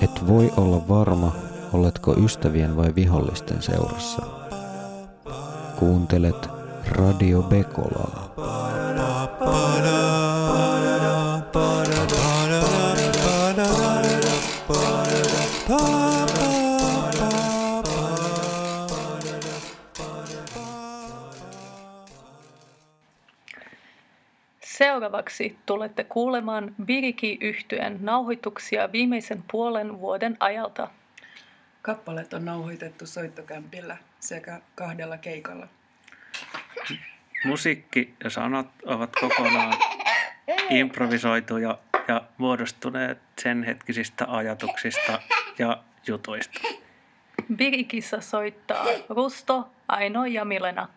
Et voi olla varma, oletko ystävien vai vihollisten seurassa. Kuuntelet Radio Bekolaa. Seuraavaksi tulette kuulemaan viriki yhtyen nauhoituksia viimeisen puolen vuoden ajalta. Kappalet on nauhoitettu soittokämpillä sekä kahdella keikalla – Musiikki ja sanat ovat kokonaan improvisoituja ja muodostuneet sen hetkisistä ajatuksista ja jutuista. Birkissä soittaa Rusto, Aino ja Milena.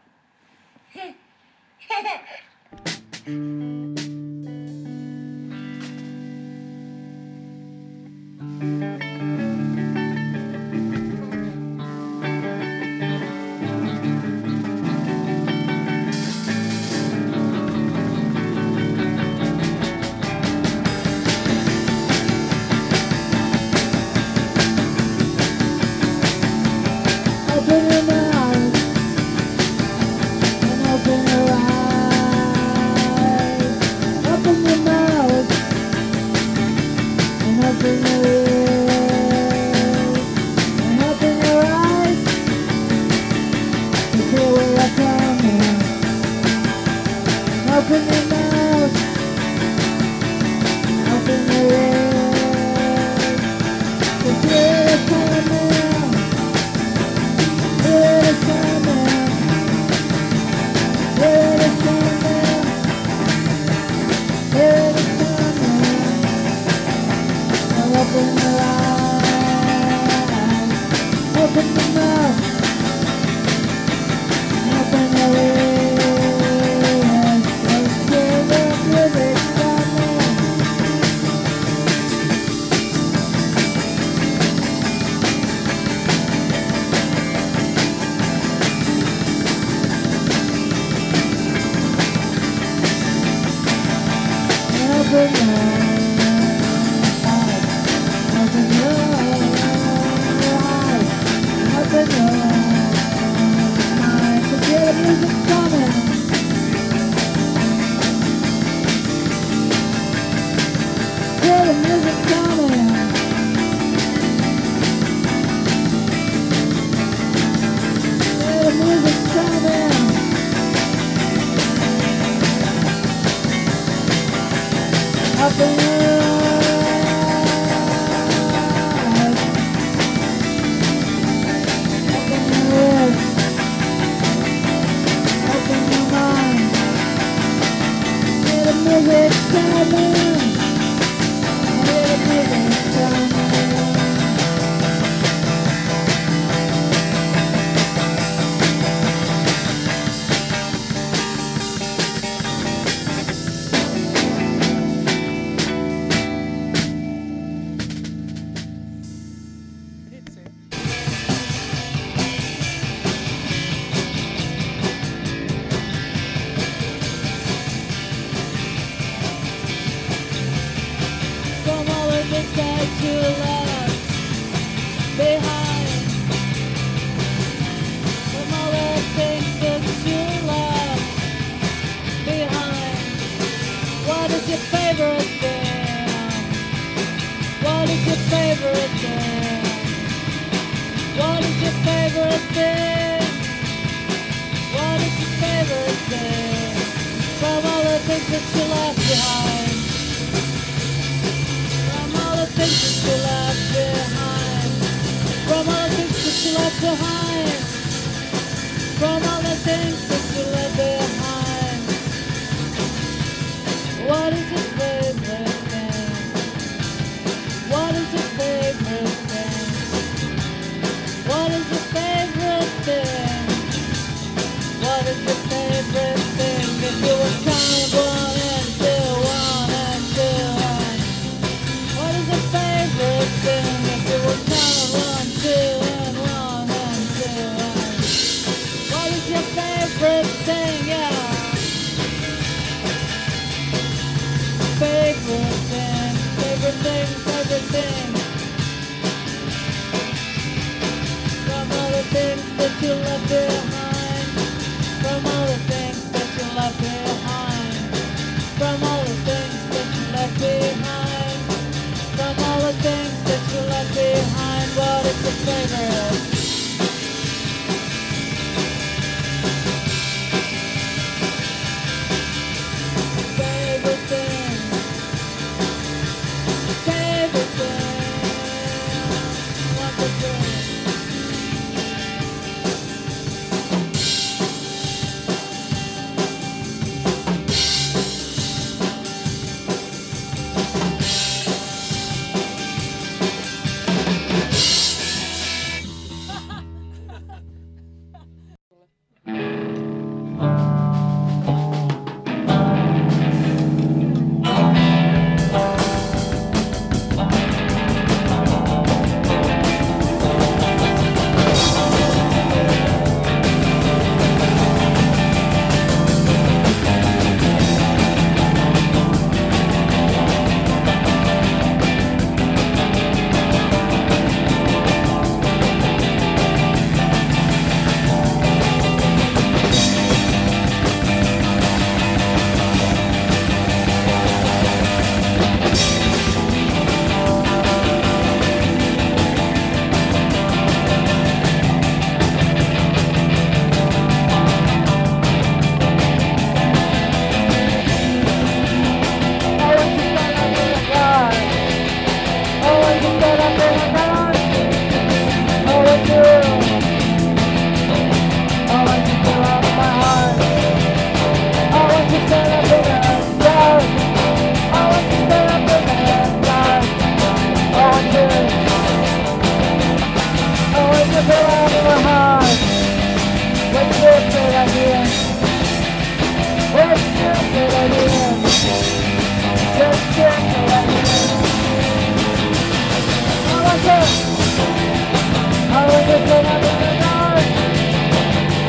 Sit up in the dark.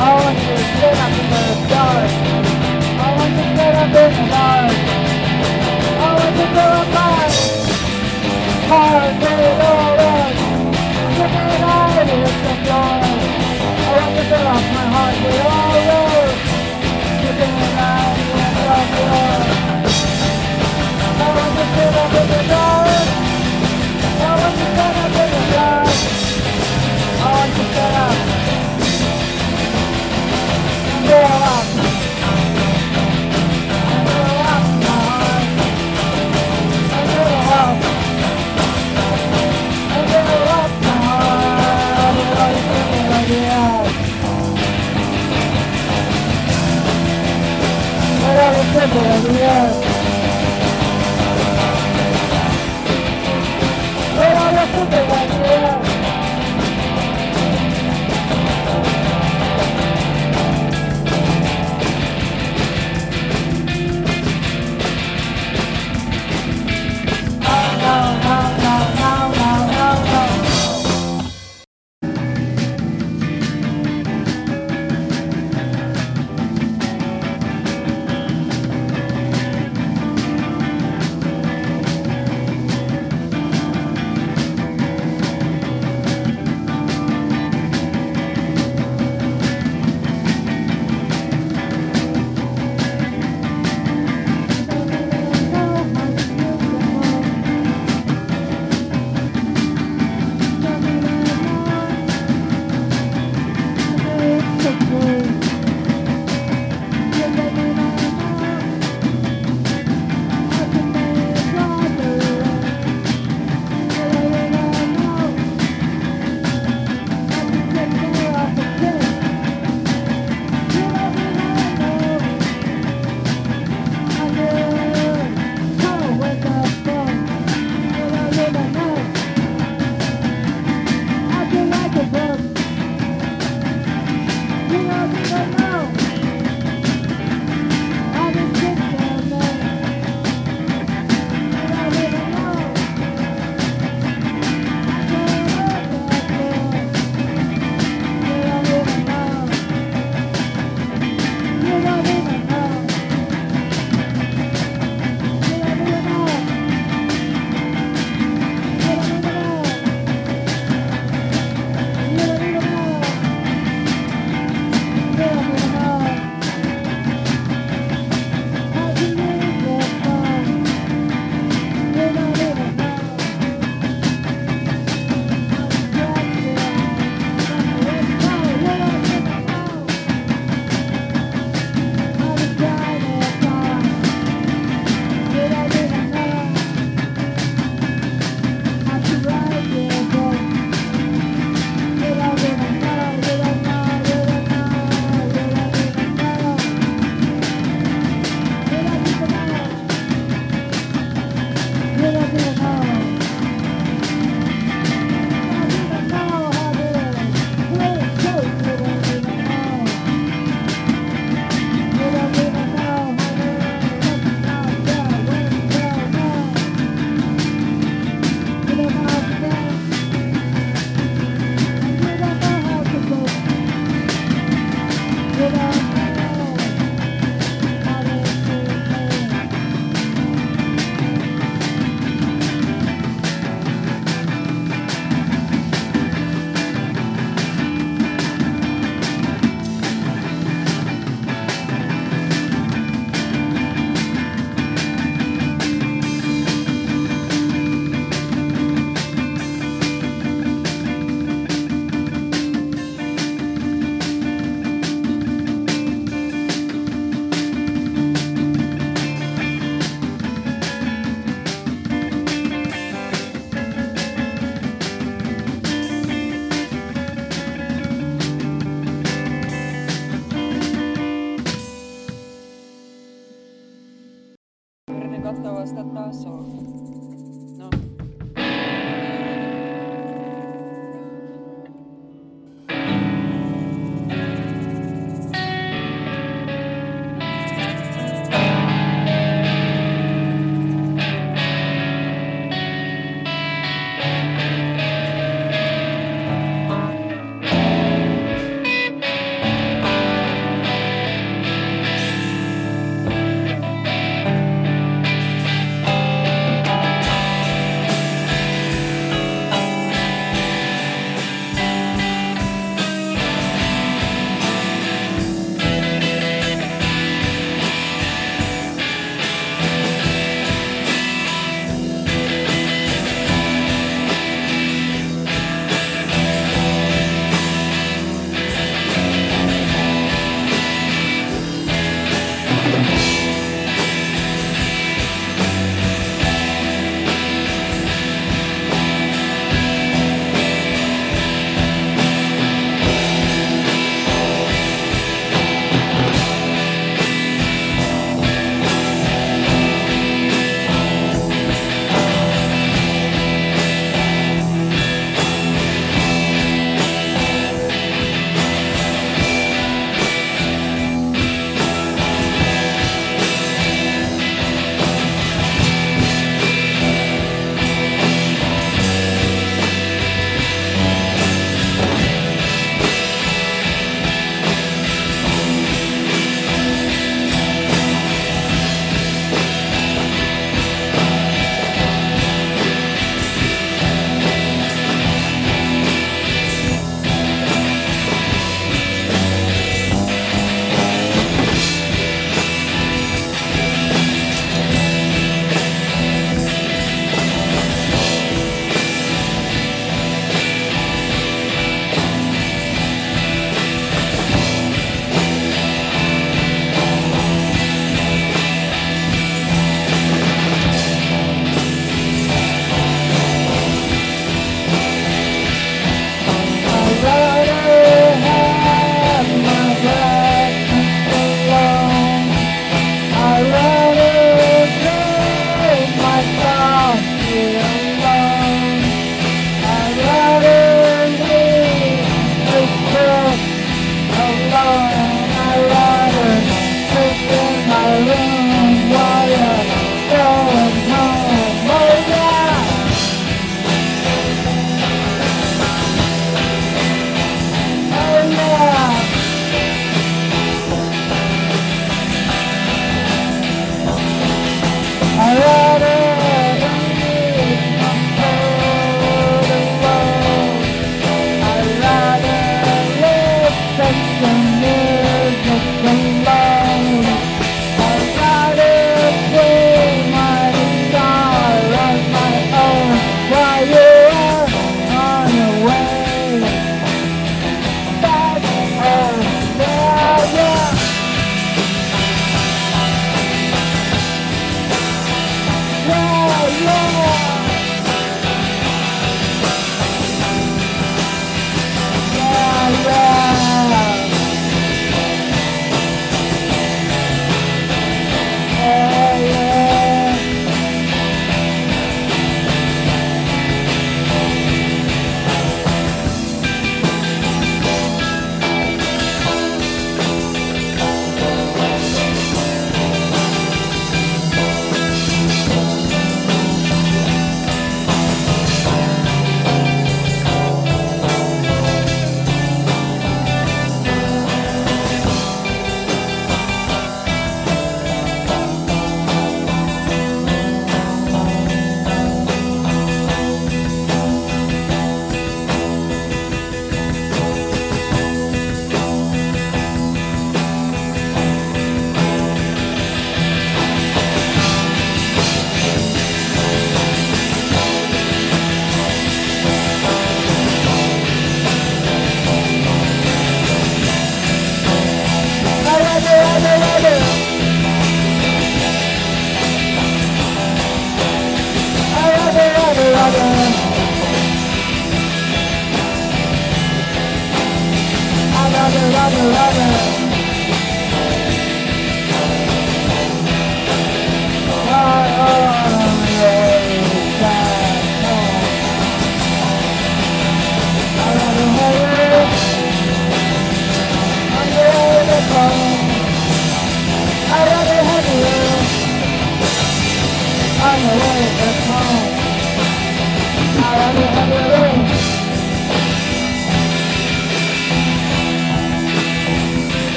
I want to sit up in the dark. I want to sit up in the dark. I want to go apart. Heart made all right. Sticking out of the joy. I want to fill up my heart with all yours. Sticking out of joy. I want to sit up in the dark. I want to sit up in. Want to sit up.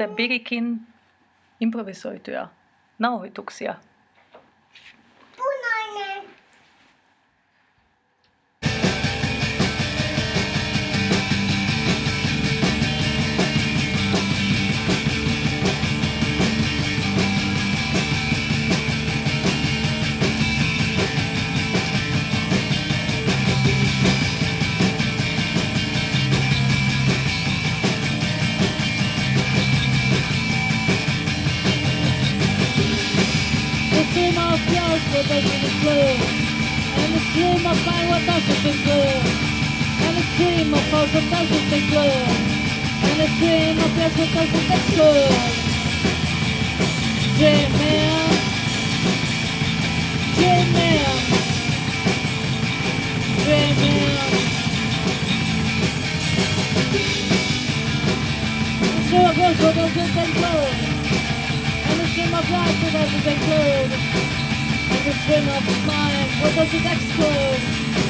Kuuntelette Birikin improvisoituja nauhoituksia. thousand and good And a stream of thousand thousand and good And a stream of thousand thousand that's good J-Man J-Man J-Man The stream of thousand thousand and good And a stream of thousand thousand and good And a stream of mind what does it explode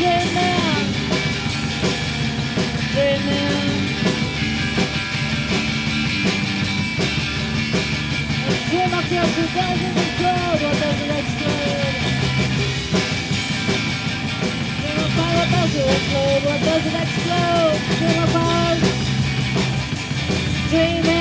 dreaming, dreaming. Dream of? Dream of fire, what does it include? What does it exclude? Dream dreaming.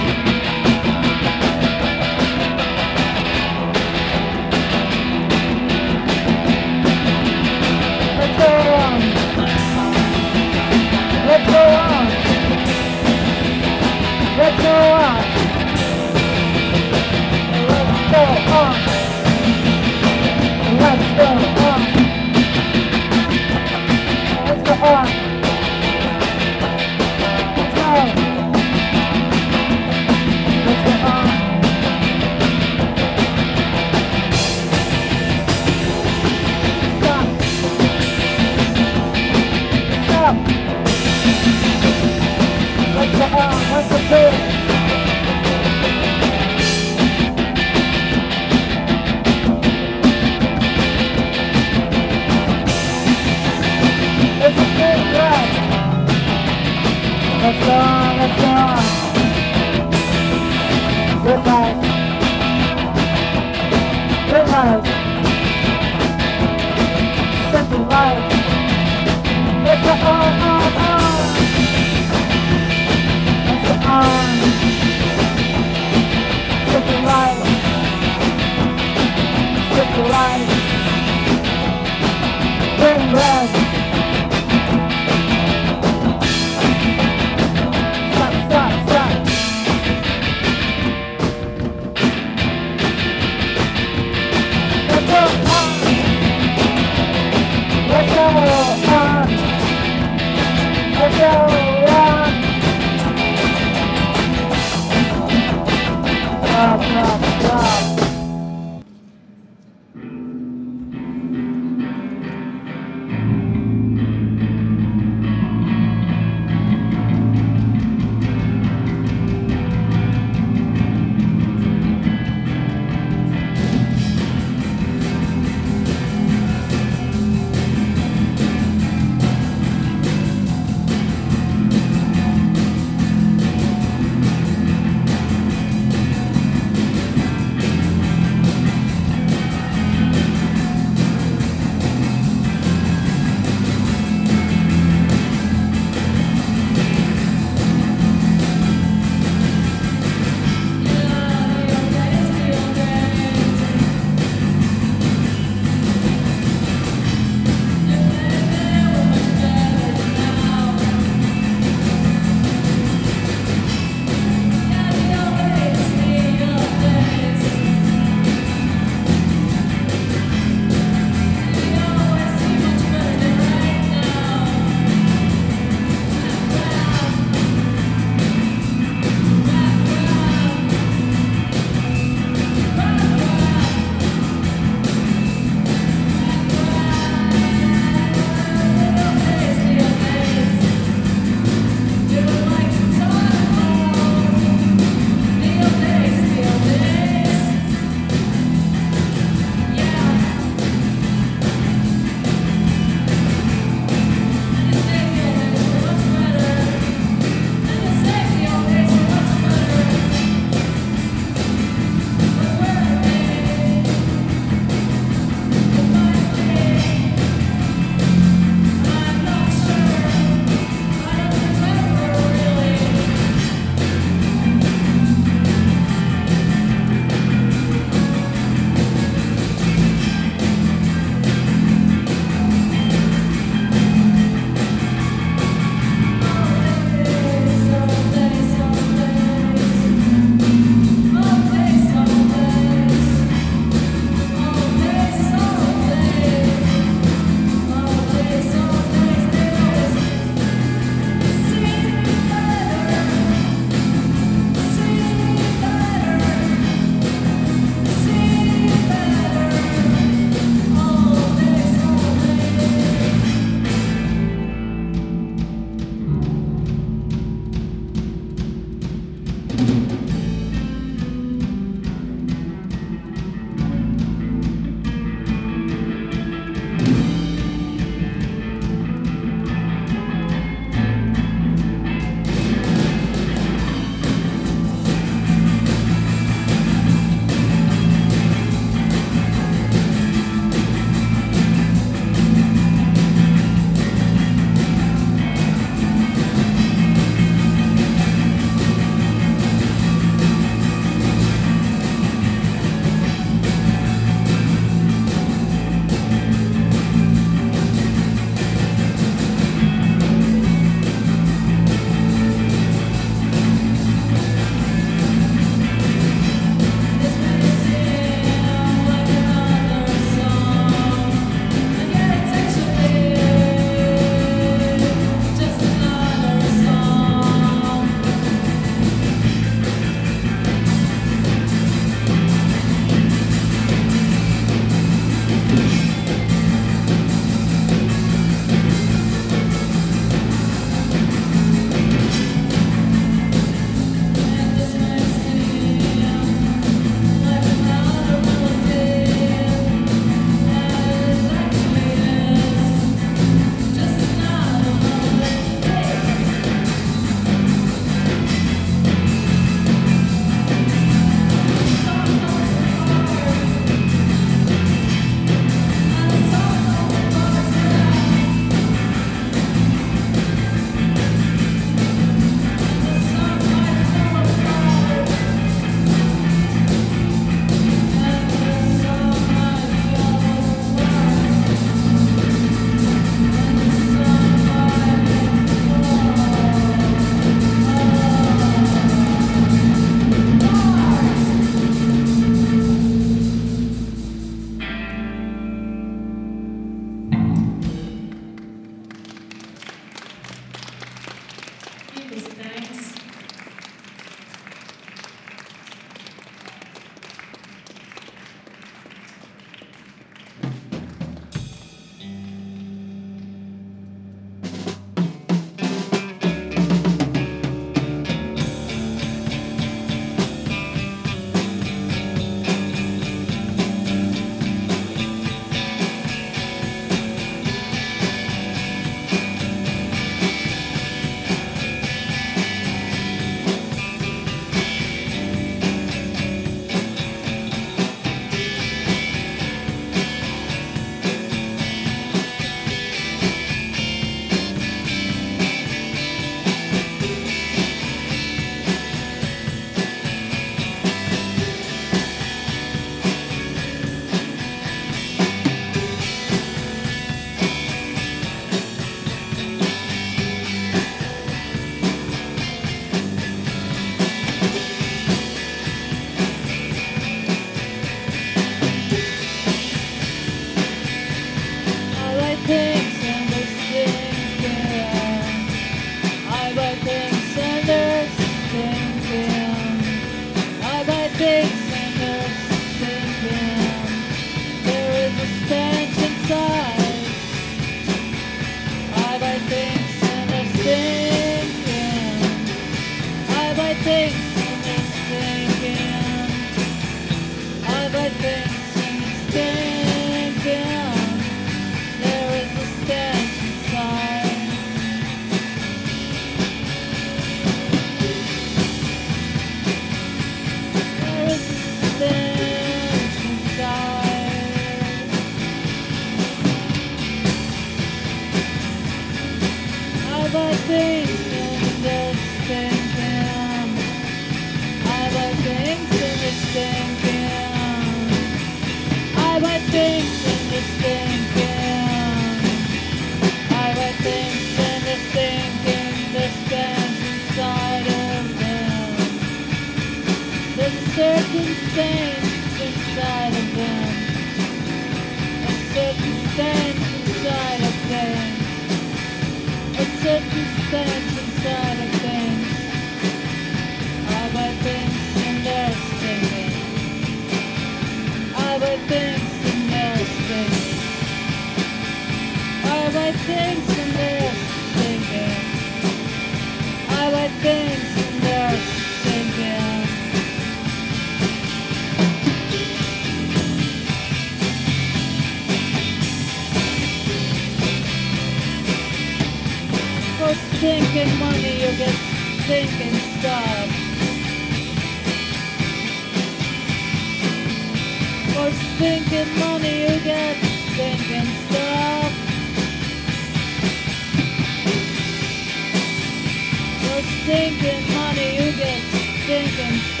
Jenkins.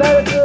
prosperity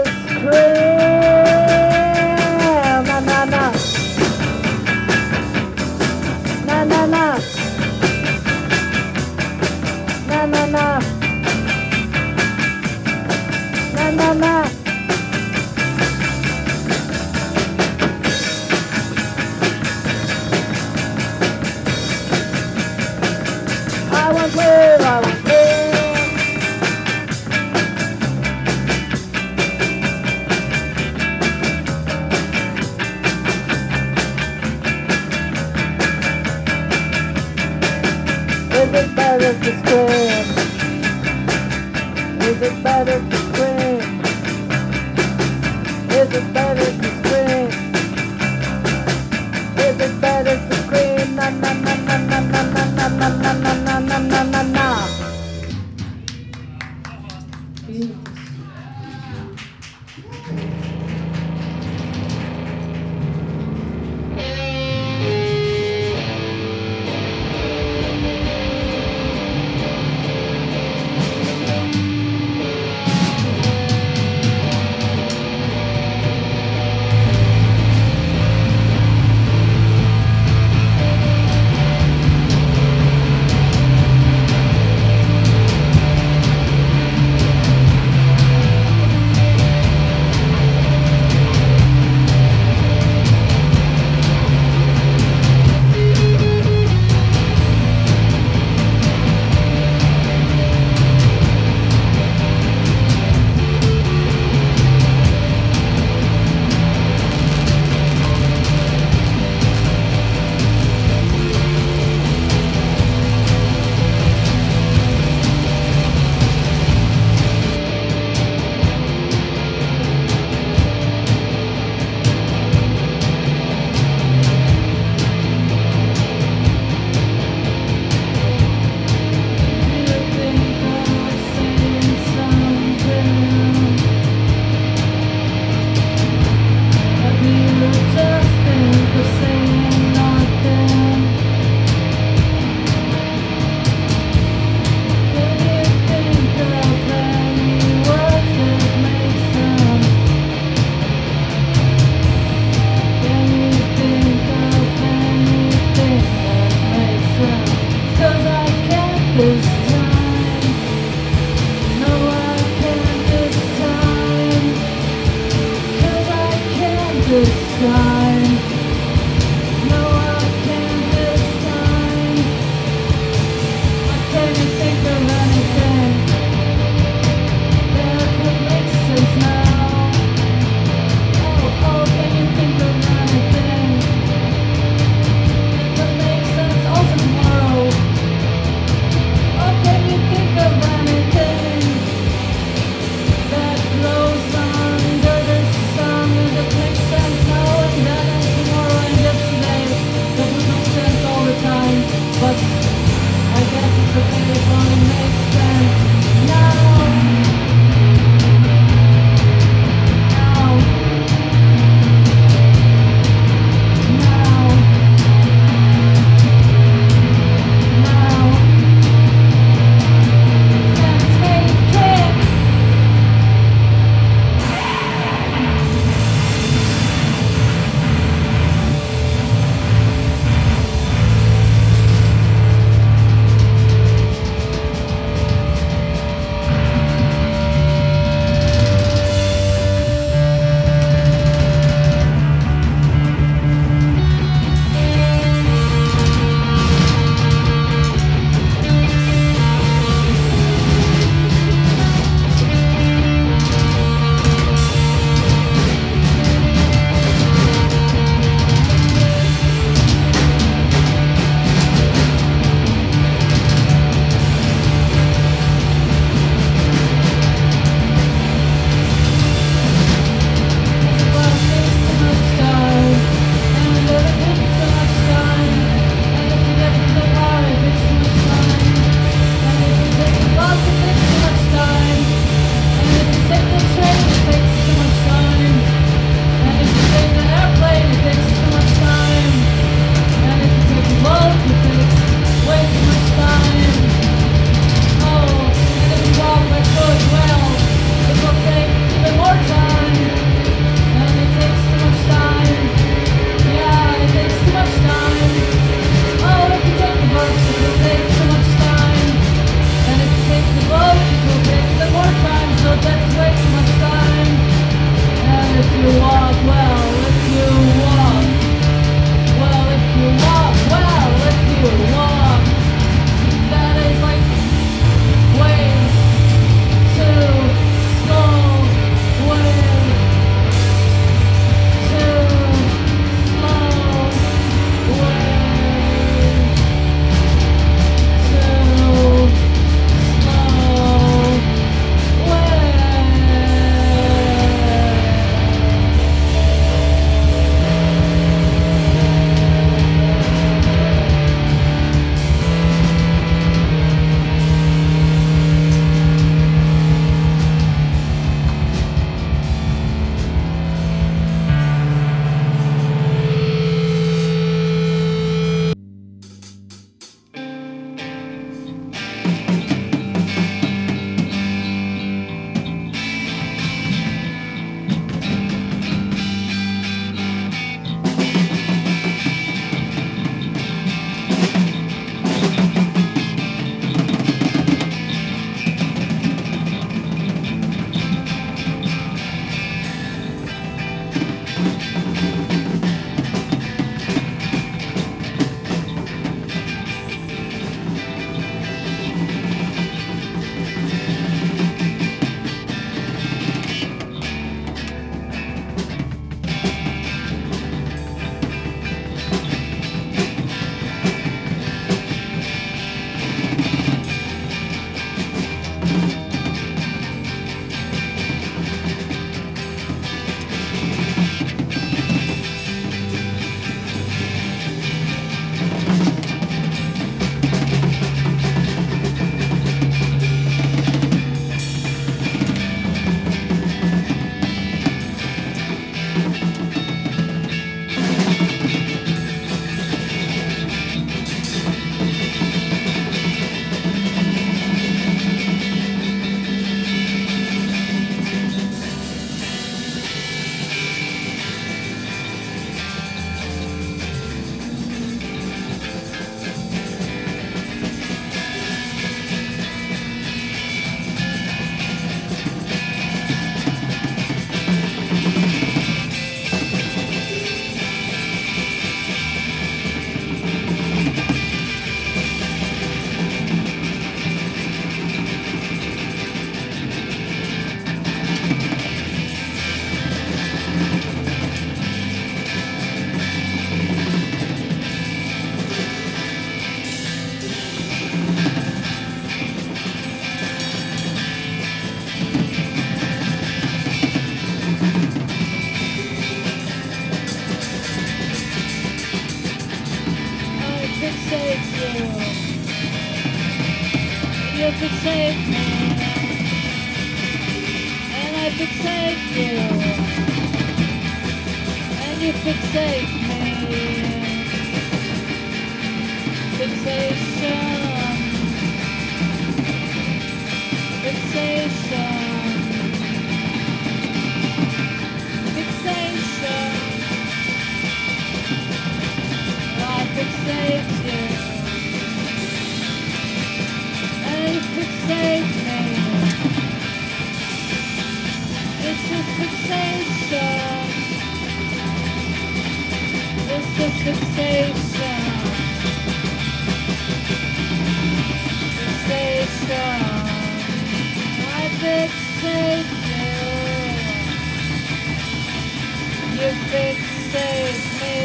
You fixate me.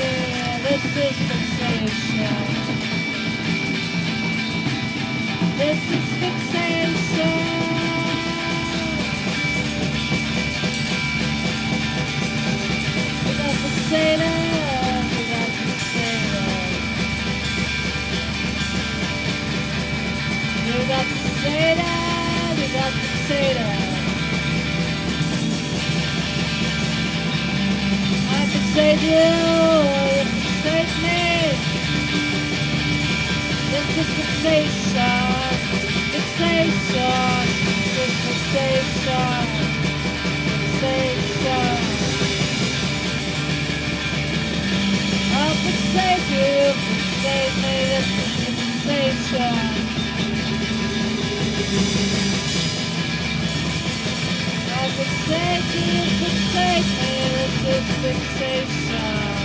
This is fixation. This is fixation. Fixated. You got fixated. You got fixated. Fixate you. Fixate me. This is fixation. Fixation. This is fixation. Fixation. I'll fixate you. Fixate me. This is fixation. I'll fixate you. Fixate me. This is fixation.